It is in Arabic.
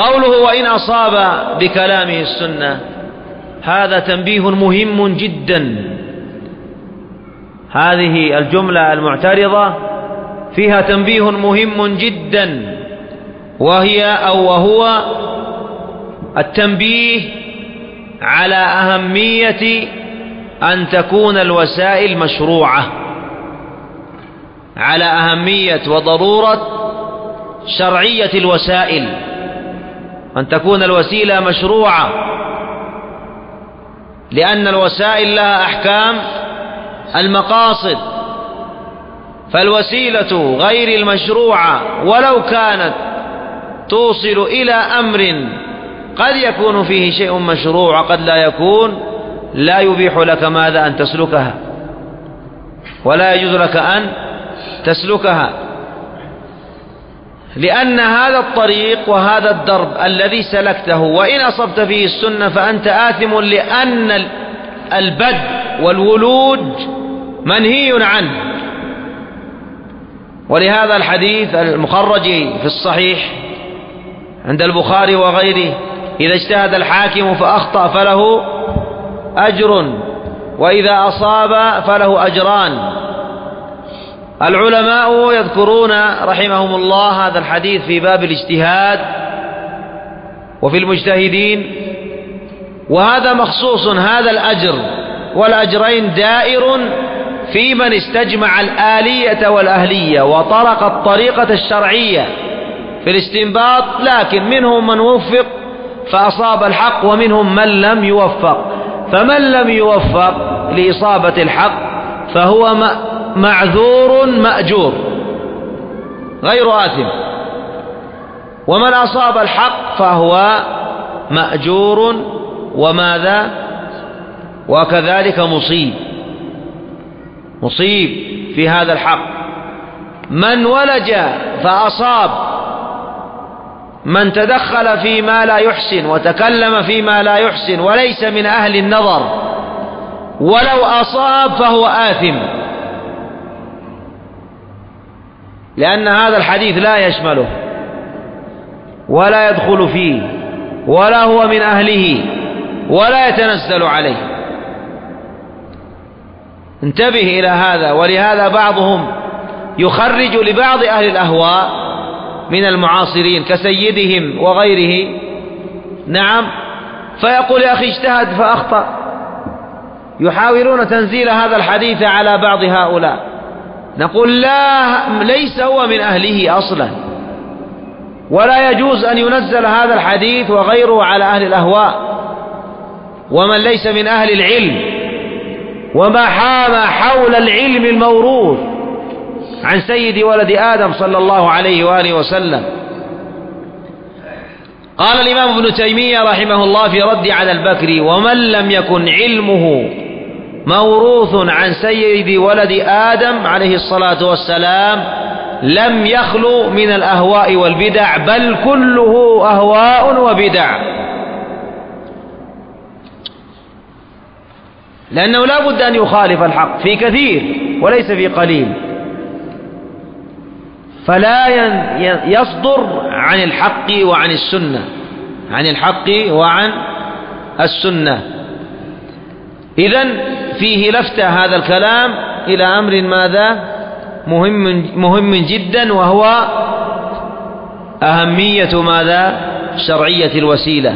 قوله وإن أصاب بكلامه السنة هذا تنبيه مهم جدا. هذه الجملة المعترضة فيها تنبيه مهم جدا وهي أو وهو التنبيه على أهمية أن تكون الوسائل مشروعة على أهمية وضرورة شرعية الوسائل. أن تكون الوسيلة مشروعة. لأن الوسائل لها أحكام المقاصد. فالوسيلة غير المشروعة ولو كانت توصل إلى أمر قد يكون فيه شيء مشروع وقد لا يكون لا يبيح لك ماذا أن تسلكها. ولا يجوز لك أن تسلكها. لأن هذا الطريق وهذا الدرب الذي سلكته وإن أصبت فيه السنة فأنت آثم لأن البد والولوج منهي عنه. ولهذا الحديث المخرج في الصحيح عند البخاري وغيره إذا اجتهد الحاكم فأخطأ فله أجر وإذا أصاب فله أجران. العلماء يذكرون رحمهم الله هذا الحديث في باب الاجتهاد وفي المجتهدين وهذا مخصوص هذا الأجر والأجرين دائر في من استجمع الآلية والأهلية وطرق الطريقة الشرعية في الاستنباط لكن منهم من وفق فأصاب الحق ومنهم من لم يوفق. فمن لم يوفق لإصابة الحق فهو معذور مأجور غير آثم. ومن أصاب الحق فهو مأجور وماذا؟ وكذلك مصيب. مصيب في هذا الحق. من ولج فأصاب. من تدخل فيما لا يحسن وتكلم فيما لا يحسن وليس من أهل النظر. ولو أصاب فهو آثم. لأن هذا الحديث لا يشمله ولا يدخل فيه ولا هو من أهله ولا يتنزل عليه. انتبه إلى هذا ولهذا بعضهم يخرج لبعض أهل الأهواء من المعاصرين كسيدهم وغيره. نعم فيقول يا أخي اجتهد فأخطأ. يحاولون تنزيل هذا الحديث على بعض هؤلاء. نقول لا ليس هو من أهله أصلا. ولا يجوز أن ينزل هذا الحديث وغيره على أهل الأهواء. ومن ليس من أهل العلم. وما حام حول العلم الموروث عن سيد ولد آدم صلى الله عليه وآله وسلم. قال الإمام ابن تيمية رحمه الله في رد على البكري ومن لم يكن علمه موروث عن سيد ولد آدم عليه الصلاة والسلام لم يخلو من الأهواء والبدع بل كله أهواء وبدع. لأنه لا بد أن يخالف الحق في كثير وليس في قليل. فلا يصدر عن الحق وعن السنة عن الحق وعن السنة. إذا فيه لفتة هذا الكلام إلى أمر ماذا؟ مهم مهم جدا وهو أهمية ماذا؟ شرعية الوسيلة.